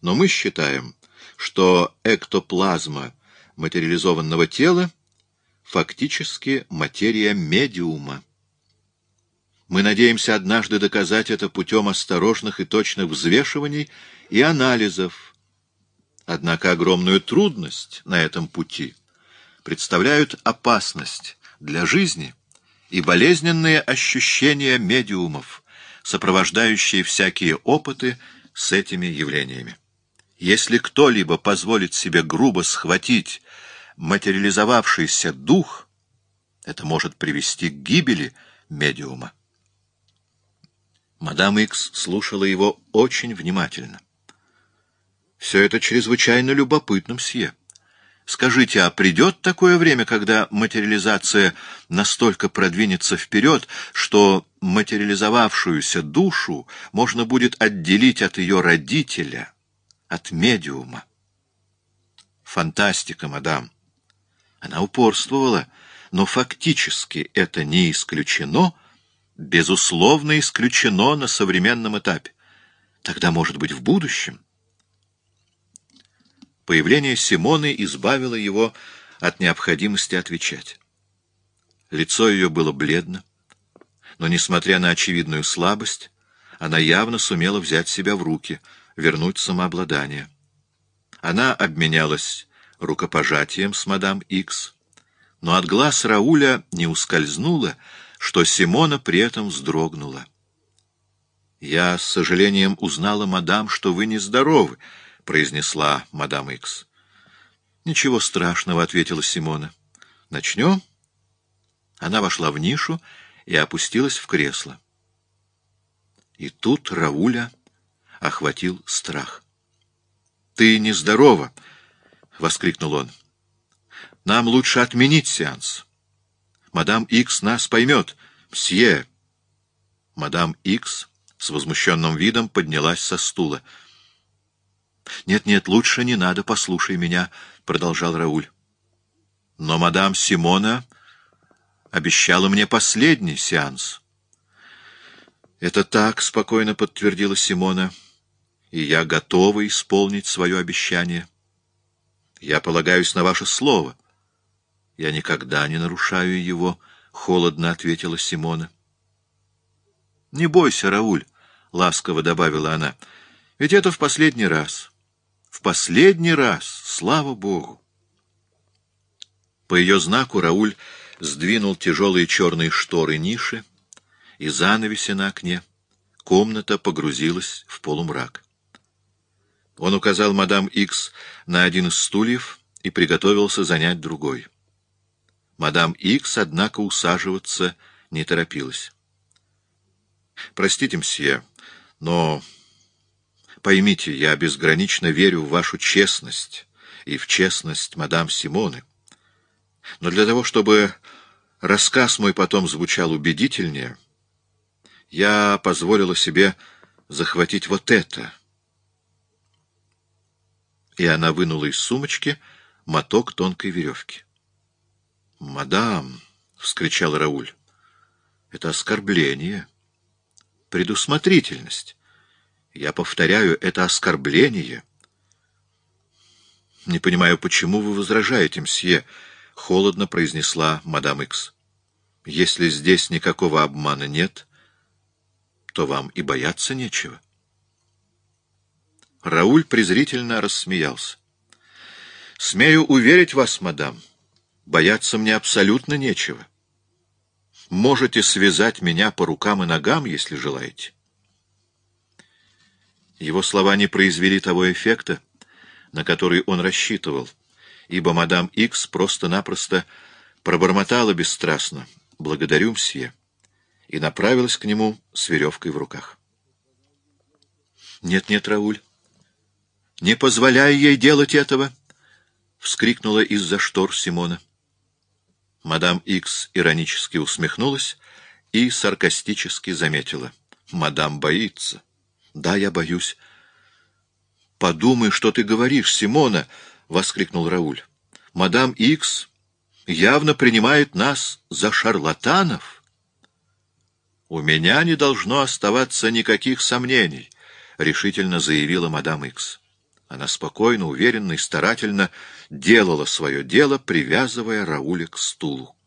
Но мы считаем, что эктоплазма материализованного тела фактически материя медиума. Мы надеемся однажды доказать это путем осторожных и точных взвешиваний и анализов. Однако огромную трудность на этом пути представляют опасность для жизни и болезненные ощущения медиумов, сопровождающие всякие опыты с этими явлениями. Если кто-либо позволит себе грубо схватить материализовавшийся дух, это может привести к гибели медиума. Мадам Икс слушала его очень внимательно. «Все это чрезвычайно любопытно, мсье. Скажите, а придет такое время, когда материализация настолько продвинется вперед, что материализовавшуюся душу можно будет отделить от ее родителя, от медиума?» «Фантастика, мадам!» Она упорствовала, но фактически это не исключено, безусловно исключено на современном этапе. Тогда, может быть, в будущем. Появление Симоны избавило его от необходимости отвечать. Лицо ее было бледно, но, несмотря на очевидную слабость, она явно сумела взять себя в руки, вернуть самообладание. Она обменялась рукопожатием с мадам Икс, но от глаз Рауля не ускользнуло, что Симона при этом вздрогнула. «Я с сожалением узнала, мадам, что вы нездоровы», — произнесла мадам Икс. «Ничего страшного», — ответила Симона. «Начнем?» Она вошла в нишу и опустилась в кресло. И тут Рауля охватил страх. «Ты нездорова!» — воскликнул он. «Нам лучше отменить сеанс. Мадам Икс нас поймет. Мсье!» Мадам Икс с возмущенным видом поднялась со стула. «Нет-нет, лучше не надо, послушай меня», — продолжал Рауль. «Но мадам Симона обещала мне последний сеанс». «Это так», — спокойно подтвердила Симона, — «и я готова исполнить свое обещание». Я полагаюсь на ваше слово. Я никогда не нарушаю его, — холодно ответила Симона. Не бойся, Рауль, — ласково добавила она, — ведь это в последний раз. В последний раз, слава Богу. По ее знаку Рауль сдвинул тяжелые черные шторы ниши и занавеси на окне. Комната погрузилась в полумрак. Он указал мадам Икс на один из стульев и приготовился занять другой. Мадам Икс, однако, усаживаться не торопилась. «Простите, мсье, но поймите, я безгранично верю в вашу честность и в честность мадам Симоны. Но для того, чтобы рассказ мой потом звучал убедительнее, я позволила себе захватить вот это — и она вынула из сумочки моток тонкой веревки. «Мадам!» — вскричал Рауль. «Это оскорбление, предусмотрительность. Я повторяю, это оскорбление». «Не понимаю, почему вы возражаете, мсье?» — холодно произнесла мадам Икс. «Если здесь никакого обмана нет, то вам и бояться нечего». Рауль презрительно рассмеялся. «Смею уверить вас, мадам, бояться мне абсолютно нечего. Можете связать меня по рукам и ногам, если желаете». Его слова не произвели того эффекта, на который он рассчитывал, ибо мадам Икс просто-напросто пробормотала бесстрастно «Благодарю, мсье», и направилась к нему с веревкой в руках. «Нет-нет, Рауль, «Не позволяй ей делать этого!» — вскрикнула из-за штор Симона. Мадам Икс иронически усмехнулась и саркастически заметила. «Мадам боится». «Да, я боюсь». «Подумай, что ты говоришь, Симона!» — воскликнул Рауль. «Мадам Икс явно принимает нас за шарлатанов». «У меня не должно оставаться никаких сомнений», — решительно заявила мадам Икс. Она спокойно, уверенно и старательно делала свое дело, привязывая Рауля к стулу.